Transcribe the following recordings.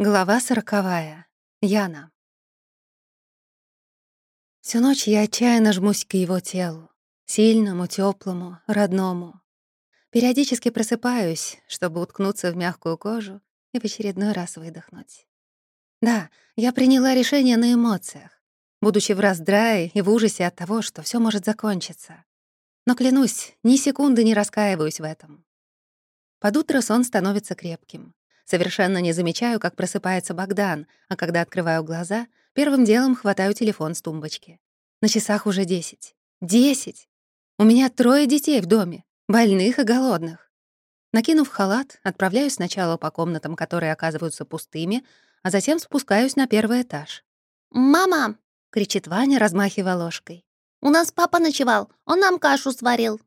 Глава сороковая. Яна. Всю ночь я отчаянно жмусь к его телу. Сильному, теплому, родному. Периодически просыпаюсь, чтобы уткнуться в мягкую кожу и в очередной раз выдохнуть. Да, я приняла решение на эмоциях, будучи в раздрае и в ужасе от того, что все может закончиться. Но клянусь, ни секунды не раскаиваюсь в этом. Под утро сон становится крепким. Совершенно не замечаю, как просыпается Богдан, а когда открываю глаза, первым делом хватаю телефон с тумбочки. На часах уже десять. Десять! У меня трое детей в доме, больных и голодных. Накинув халат, отправляюсь сначала по комнатам, которые оказываются пустыми, а затем спускаюсь на первый этаж. «Мама!» — кричит Ваня, размахивая ложкой. «У нас папа ночевал, он нам кашу сварил».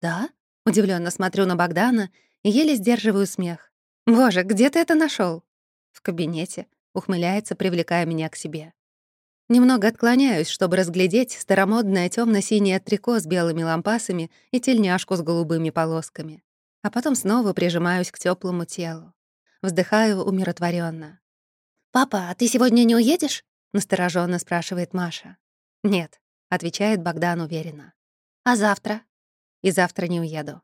«Да?» — удивленно смотрю на Богдана и еле сдерживаю смех. «Боже, где ты это нашел? «В кабинете», — ухмыляется, привлекая меня к себе. Немного отклоняюсь, чтобы разглядеть старомодное темно синее трико с белыми лампасами и тельняшку с голубыми полосками. А потом снова прижимаюсь к теплому телу. Вздыхаю умиротворенно. «Папа, а ты сегодня не уедешь?» — настороженно спрашивает Маша. «Нет», — отвечает Богдан уверенно. «А завтра?» «И завтра не уеду».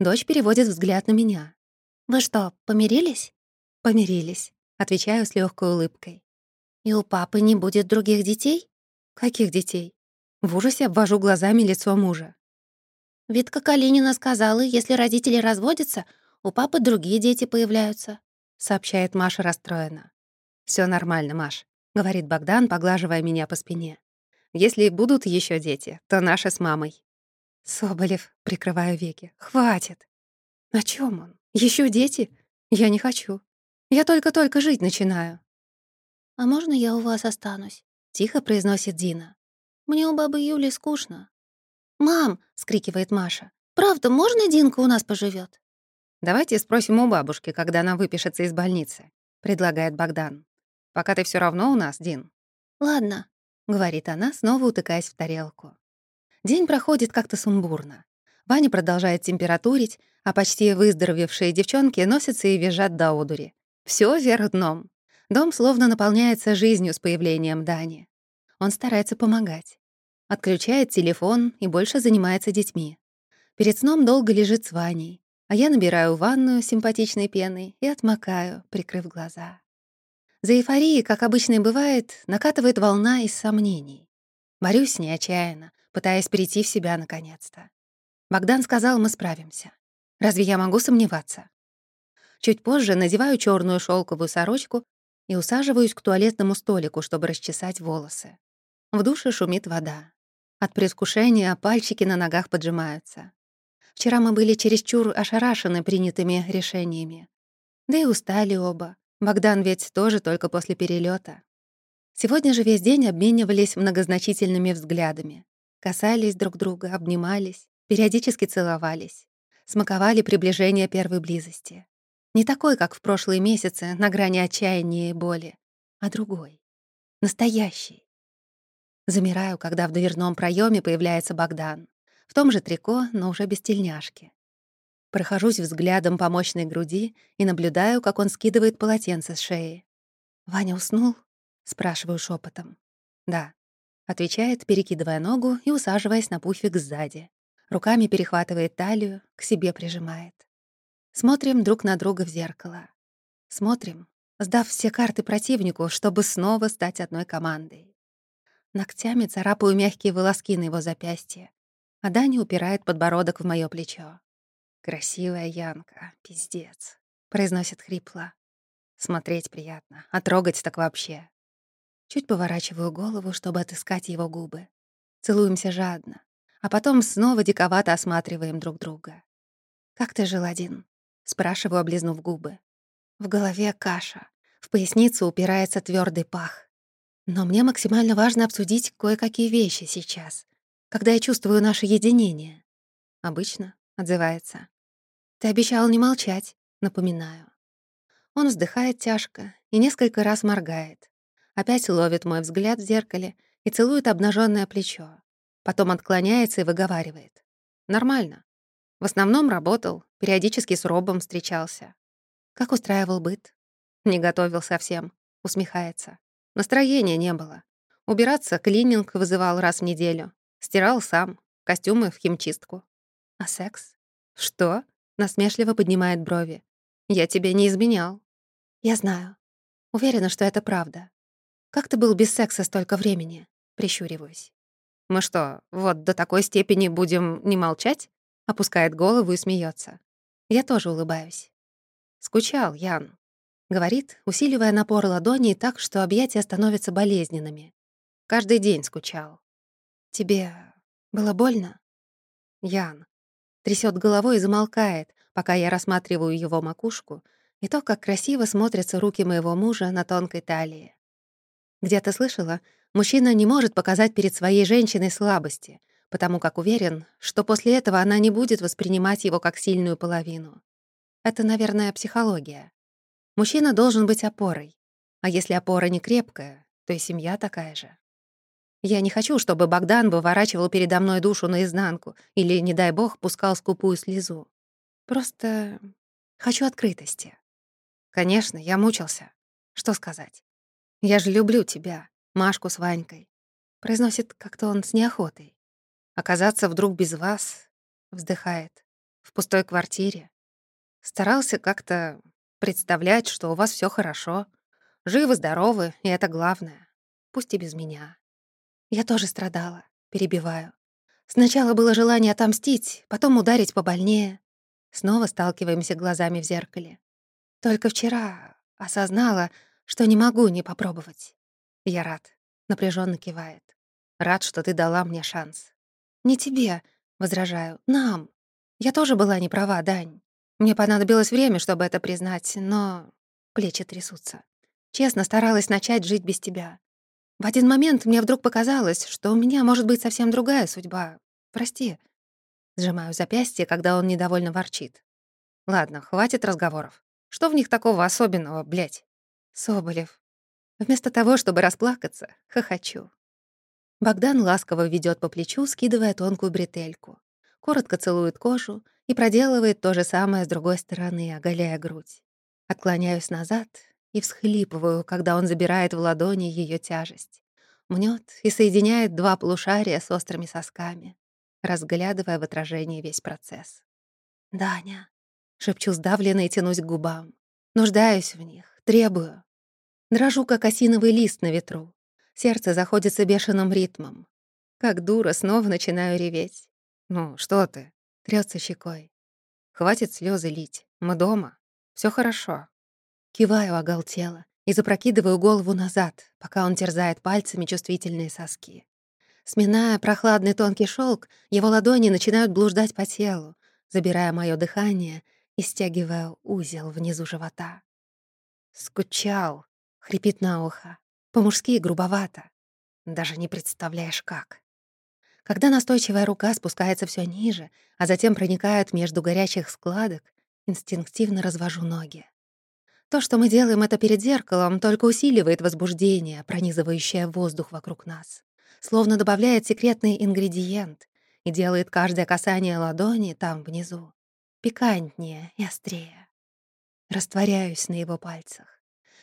Дочь переводит взгляд на меня. «Вы что, помирились?» «Помирились», — отвечаю с легкой улыбкой. «И у папы не будет других детей?» «Каких детей?» В ужасе обвожу глазами лицо мужа. Витка Калинина сказала, если родители разводятся, у папы другие дети появляются», — сообщает Маша расстроена. Все нормально, Маш», — говорит Богдан, поглаживая меня по спине. «Если будут еще дети, то наши с мамой». Соболев, прикрываю веки. «Хватит!» «О чем он? Еще дети? Я не хочу. Я только-только жить начинаю». «А можно я у вас останусь?» — тихо произносит Дина. «Мне у бабы Юли скучно». «Мам!» — скрикивает Маша. «Правда, можно Динка у нас поживет? «Давайте спросим у бабушки, когда она выпишется из больницы», — предлагает Богдан. «Пока ты все равно у нас, Дин». «Ладно», — говорит она, снова утыкаясь в тарелку. День проходит как-то сумбурно. Ваня продолжает температурить, а почти выздоровевшие девчонки носятся и визжат до одури. Всё вверх дном. Дом словно наполняется жизнью с появлением Дани. Он старается помогать. Отключает телефон и больше занимается детьми. Перед сном долго лежит с Ваней, а я набираю ванную симпатичной пеной и отмокаю, прикрыв глаза. За эйфорией, как обычно и бывает, накатывает волна из сомнений. Борюсь с ней отчаянно, пытаясь прийти в себя наконец-то. Богдан сказал, мы справимся. Разве я могу сомневаться? Чуть позже надеваю черную шелковую сорочку и усаживаюсь к туалетному столику, чтобы расчесать волосы. В душе шумит вода. От предвкушения пальчики на ногах поджимаются. Вчера мы были чересчур ошарашены принятыми решениями. Да и устали оба. Богдан ведь тоже только после перелета. Сегодня же весь день обменивались многозначительными взглядами. Касались друг друга, обнимались периодически целовались, смаковали приближение первой близости. Не такой, как в прошлые месяцы, на грани отчаяния и боли, а другой, настоящий. Замираю, когда в дверном проеме появляется Богдан. В том же трико, но уже без тельняшки. Прохожусь взглядом по мощной груди и наблюдаю, как он скидывает полотенце с шеи. «Ваня уснул?» — спрашиваю шепотом. «Да», — отвечает, перекидывая ногу и усаживаясь на пуфик сзади. Руками перехватывает талию, к себе прижимает. Смотрим друг на друга в зеркало. Смотрим, сдав все карты противнику, чтобы снова стать одной командой. Ногтями царапаю мягкие волоски на его запястье, а Даня упирает подбородок в моё плечо. «Красивая Янка, пиздец», — произносит хрипло. Смотреть приятно, а трогать так вообще. Чуть поворачиваю голову, чтобы отыскать его губы. Целуемся жадно, а потом снова диковато осматриваем друг друга. «Как ты жил один?» — спрашиваю, облизнув губы. В голове каша, в поясницу упирается твердый пах. Но мне максимально важно обсудить кое-какие вещи сейчас, когда я чувствую наше единение. Обычно отзывается. «Ты обещал не молчать», — напоминаю. Он вздыхает тяжко и несколько раз моргает. Опять ловит мой взгляд в зеркале и целует обнаженное плечо. Потом отклоняется и выговаривает. Нормально. В основном работал, периодически с Робом встречался. Как устраивал быт? Не готовил совсем. Усмехается. Настроения не было. Убираться клининг вызывал раз в неделю. Стирал сам. Костюмы в химчистку. А секс? Что? Насмешливо поднимает брови. Я тебе не изменял. Я знаю. Уверена, что это правда. Как ты был без секса столько времени? Прищуриваюсь. Мы что, вот до такой степени будем не молчать? Опускает голову и смеется. Я тоже улыбаюсь. Скучал, Ян. Говорит, усиливая напор ладоней так, что объятия становятся болезненными. Каждый день скучал. Тебе было больно? Ян. Трясет головой и замолкает, пока я рассматриваю его макушку и то, как красиво смотрятся руки моего мужа на тонкой талии. Где-то слышала, мужчина не может показать перед своей женщиной слабости, потому как уверен, что после этого она не будет воспринимать его как сильную половину. Это, наверное, психология. Мужчина должен быть опорой. А если опора не крепкая, то и семья такая же. Я не хочу, чтобы Богдан выворачивал передо мной душу наизнанку или, не дай бог, пускал скупую слезу. Просто хочу открытости. Конечно, я мучился. Что сказать? Я же люблю тебя, Машку с Ванькой. Произносит как-то он с неохотой. Оказаться вдруг без вас, вздыхает, в пустой квартире. Старался как-то представлять, что у вас все хорошо, живы-здоровы, и это главное. Пусть и без меня. Я тоже страдала, перебиваю. Сначала было желание отомстить, потом ударить побольнее. Снова сталкиваемся глазами в зеркале. Только вчера осознала, что не могу не попробовать. Я рад, напряженно кивает. Рад, что ты дала мне шанс. Не тебе, возражаю, нам. Я тоже была не права, Дань. Мне понадобилось время, чтобы это признать, но плечи трясутся. Честно, старалась начать жить без тебя. В один момент мне вдруг показалось, что у меня может быть совсем другая судьба. Прости. Сжимаю запястье, когда он недовольно ворчит. Ладно, хватит разговоров. Что в них такого особенного, блядь? Соболев. Вместо того, чтобы расплакаться, хохочу. Богдан ласково ведет по плечу, скидывая тонкую бретельку. Коротко целует кожу, и проделывает то же самое с другой стороны, оголяя грудь. Отклоняюсь назад и всхлипываю, когда он забирает в ладони ее тяжесть. Мнет и соединяет два полушария с острыми сосками, разглядывая в отражении весь процесс. «Даня», — шепчу сдавленно и тянусь к губам. Нуждаюсь в них, требую. Дрожу, как осиновый лист на ветру. Сердце заходится бешеным ритмом. Как дура, снова начинаю реветь. «Ну, что ты?» Трется щекой. Хватит слезы лить. Мы дома. Все хорошо. Киваю оголтело и запрокидываю голову назад, пока он терзает пальцами чувствительные соски. Сминая прохладный тонкий шелк, его ладони начинают блуждать по телу, забирая мое дыхание и стягивая узел внизу живота. «Скучал», — хрипит на ухо, по-мужски грубовато. Даже не представляешь, как. Когда настойчивая рука спускается все ниже, а затем проникает между горячих складок, инстинктивно развожу ноги. То, что мы делаем это перед зеркалом, только усиливает возбуждение, пронизывающее воздух вокруг нас, словно добавляет секретный ингредиент и делает каждое касание ладони там внизу пикантнее и острее. Растворяюсь на его пальцах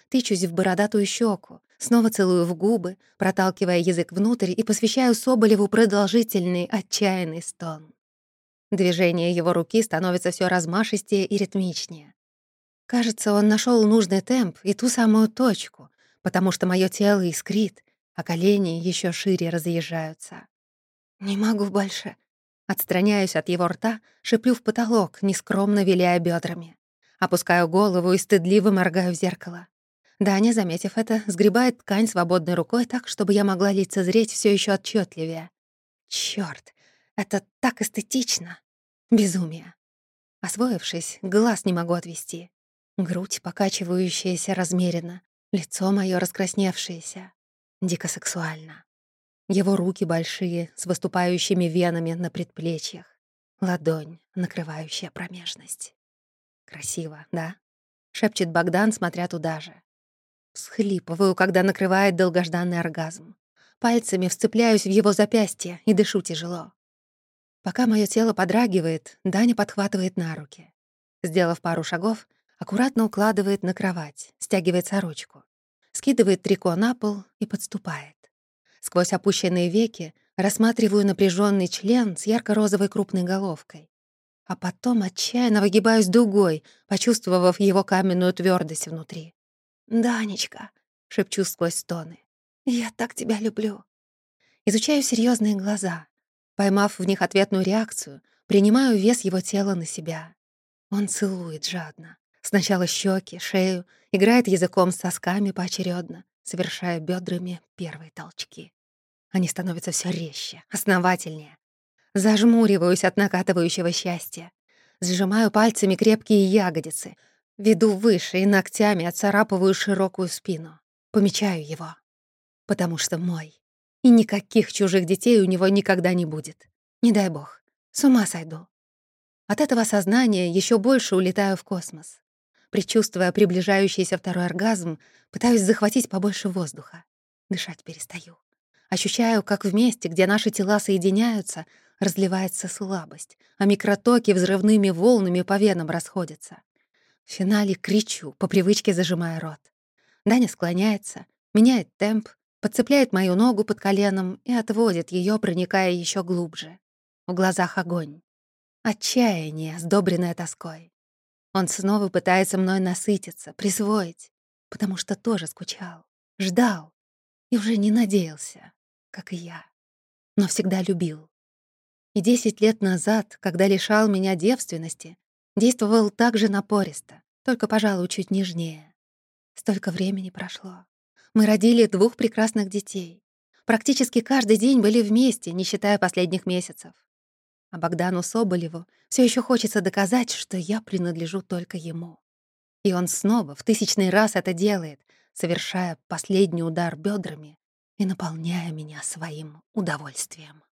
тычусь в бородатую щеку, снова целую в губы, проталкивая язык внутрь и посвящаю Соболеву продолжительный, отчаянный стон. Движение его руки становится все размашистее и ритмичнее. Кажется, он нашел нужный темп и ту самую точку, потому что мое тело искрит, а колени еще шире разъезжаются. «Не могу больше». Отстраняюсь от его рта, шиплю в потолок, нескромно виляя бедрами. Опускаю голову и стыдливо моргаю в зеркало. Даня, заметив это, сгребает ткань свободной рукой так, чтобы я могла лицезреть все еще отчетливее. Черт, это так эстетично! Безумие! Освоившись, глаз не могу отвести. Грудь, покачивающаяся размеренно, лицо мое раскрасневшееся. Дико сексуально. Его руки большие, с выступающими венами на предплечьях. Ладонь, накрывающая промежность. «Красиво, да?» — шепчет Богдан, смотря туда же. Схлипываю, когда накрывает долгожданный оргазм. Пальцами вцепляюсь в его запястье и дышу тяжело. Пока мое тело подрагивает, Даня подхватывает на руки. Сделав пару шагов, Аккуратно укладывает на кровать, стягивает сорочку, скидывает трико на пол и подступает. Сквозь опущенные веки рассматриваю напряженный член с ярко-розовой крупной головкой. А потом отчаянно выгибаюсь дугой, почувствовав его каменную твердость внутри. «Данечка», — шепчу сквозь стоны, — «я так тебя люблю». Изучаю серьезные глаза. Поймав в них ответную реакцию, принимаю вес его тела на себя. Он целует жадно. Сначала щеки, шею, играет языком с сосками поочередно, совершая бедрами первые толчки. Они становятся все резче, основательнее. Зажмуриваюсь от накатывающего счастья. Сжимаю пальцами крепкие ягодицы, веду выше и ногтями отцарапываю широкую спину. Помечаю его. Потому что мой. И никаких чужих детей у него никогда не будет. Не дай бог. С ума сойду. От этого сознания еще больше улетаю в космос. Причувствуя приближающийся второй оргазм, пытаюсь захватить побольше воздуха. Дышать перестаю. Ощущаю, как в месте, где наши тела соединяются, разливается слабость, а микротоки взрывными волнами по венам расходятся. В финале кричу, по привычке зажимая рот. Даня склоняется, меняет темп, подцепляет мою ногу под коленом и отводит ее, проникая еще глубже. В глазах огонь. Отчаяние, сдобренное тоской. Он снова пытается мной насытиться, присвоить, потому что тоже скучал, ждал и уже не надеялся, как и я, но всегда любил. И десять лет назад, когда лишал меня девственности, действовал так же напористо, только, пожалуй, чуть нежнее. Столько времени прошло. Мы родили двух прекрасных детей. Практически каждый день были вместе, не считая последних месяцев. А Богдану Соболеву все еще хочется доказать, что я принадлежу только ему. И он снова в тысячный раз это делает, совершая последний удар бедрами и наполняя меня своим удовольствием.